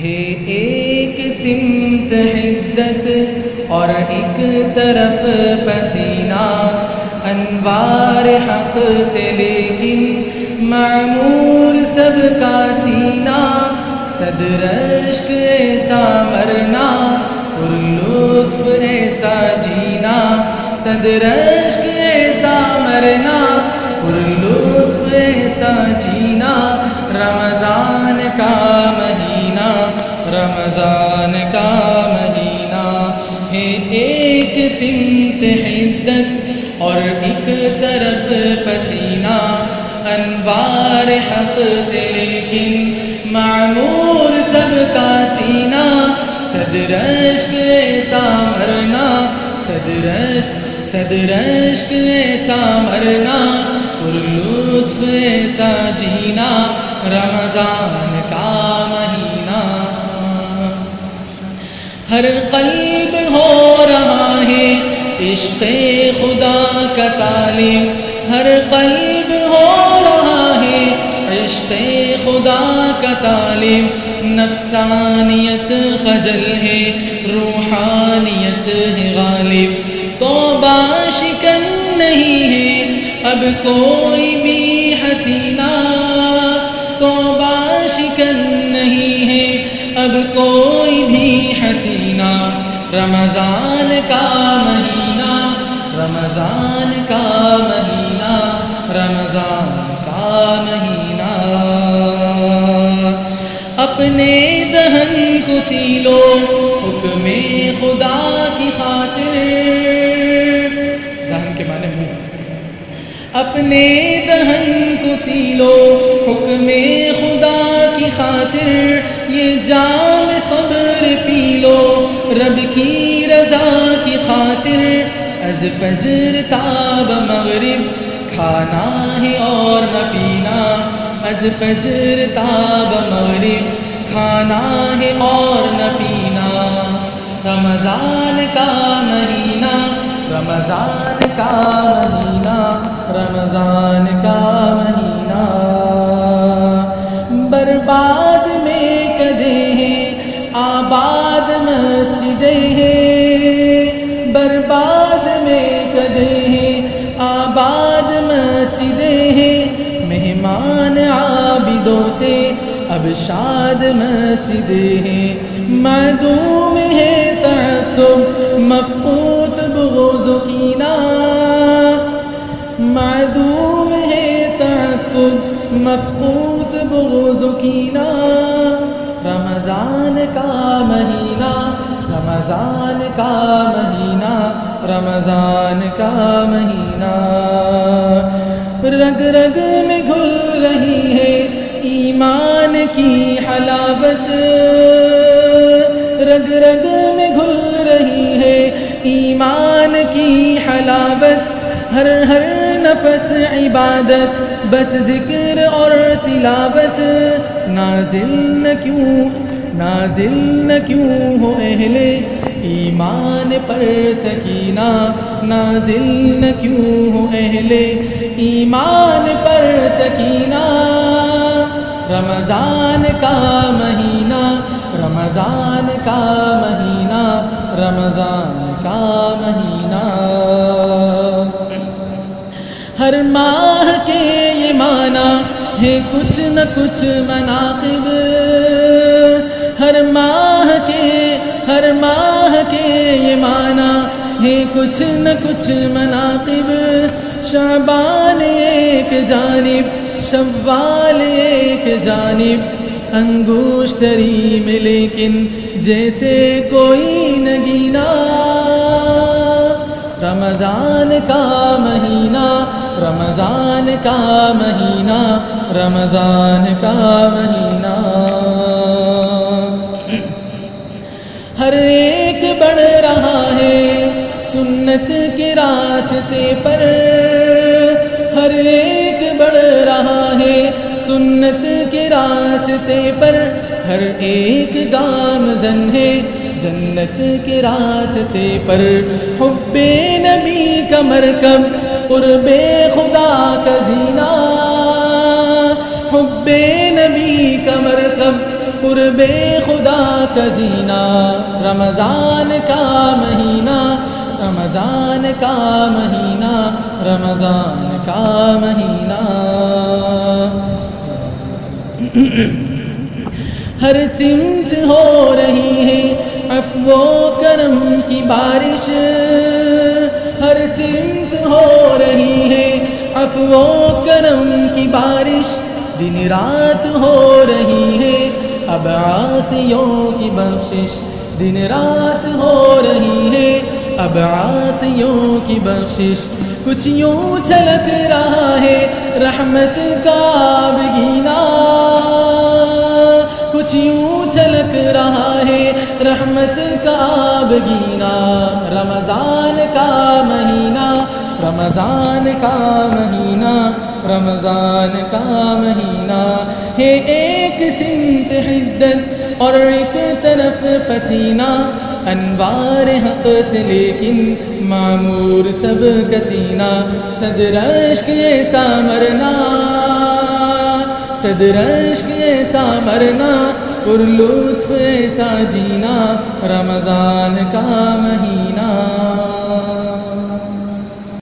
ہے ایک سمت حدت اور ایک طرف پسینہ، انوار حق سے لیکن معمور سب کا سینہ صدرشک ایسا مرنا، پر لطف ایسا جینا صدرشک ایسا مرنا، پر لطف ایسا جینا، رمضان رمضان کا مہینہ ہے ایک سمت حدت اور ایک طرف پسینہ، انوار حق سے لیکن معمور سب کا سینہ۔ صدرشک ایسا مرنا صدرشک صدرشک ایسا مرنا۔ پر لطف ایسا جینا، رمضان کا ہر قلب ہو رہا ہے، عشق خدا کا تعلیم۔ ہر قلب ہو رہا ہے، عشق خدا کا تعلیم۔ نفسانیت خجل ہے، روحانیت ہے غالب۔ تو باشکن نہیں ہے، اب کوئی بھی حسینہ حسینہ رمضان کا مہینہ رمضان کا مہینہ رمضان کا مہینہ اپنے دہن کو سیلو، حکم خدا کی خاطر۔ دہن کے معنی منہ۔ اپنے دہن کو سیلو، حکم خدا کی خاطر۔ یہ جام صبر پی لو۔ رب کی رضا کی خاطر از فجر تاب مغرب، کھانا ہے اور نہ پینا، از فجر تاب مغرب، کھانا ہے اور نہ پینا۔ رمضان کا مہینہ، رمضان کا مہینہ، رمضان برباد میں کدے ہیں، آباد مسجدیں ہیں۔ مہمان عابدوں سے اب شاد مسجدیں ہیں۔ معدوم ہے تعصب، مفقود بغض کینہ۔ معدوم ہے تعصب، مفقود بغض کینہ۔ رمضان کا مہینہ رمضان کا مہینہ، رمضان کا مہینہ۔ رگ رگ میں گھل رہی ہے ایمان کی حلاوت۔ رگ رگ میں گھل رہی ہے ایمان کی حلاوت۔ ہر ہر نفس عبادت، بس ذکر اور تلاوت۔ نازل نہ کیوں نازل نہ کیوں ہو اہل ایمان پر سکینہ؟ نازل نہ کیوں ہو اہل ایمان پر سکینہ؟ رمضان کا مہینہ، رمضان کا مہینہ، رمضان کا مہینہ۔ ہر ماہ کے یہ معنی ہے، کچھ نہ کچھ مناقب ہے کچھ نہ کچھ مناقب، شعبان ایک جانب، شوال ایک جانب انگوشتری میں لیکن جیسے کوئی نگینا رمضان کا مہینہ، رمضان کا مہینہ، رمضان کا مہینہ۔ ہر ایک بڑھ رہا ہے سنت کے راستے پر ہر ایک بڑھ رہا ہے۔ سنت کے راستے پر ہر ایک گام زن ہے۔ جنت کے راستے پر حب نبی کا مرکب، قرب خدا کا زینہ۔ حب نبی کا مرکب، قرب خدا کا زینہ۔ رمضان کا مہینہ۔ رمضان کا مہینہ، رمضان کا مہینہ۔ ہر سمت ہو رہی ہے افو کرم کی بارش۔ ہر سمت ہو رہی ہے افو کرم کی بارش۔ دن رات ہو رہی ہے اب آسیوں کی بخشش۔ دن رات ہو رہی ہے اب آسیوں کی بخشش، کچھ یوں چھلک رہا ہے، رحمت کا بگینا۔ کچھ یوں چھلک رہا ہے، رحمت کا بگینا۔ رمضان کا مہینہ، رمضان کا مہینہ، رمضان کا مہینہ۔ ہے ایک سمت حدت اور ایک طرف پسینہ، انوار حق سے لیکن معمور سب کسینہ صدرشک ایسا مرنا صدرشک ایسا مرنا، پر لطف ایسا جینا، رمضان کا مہینہ۔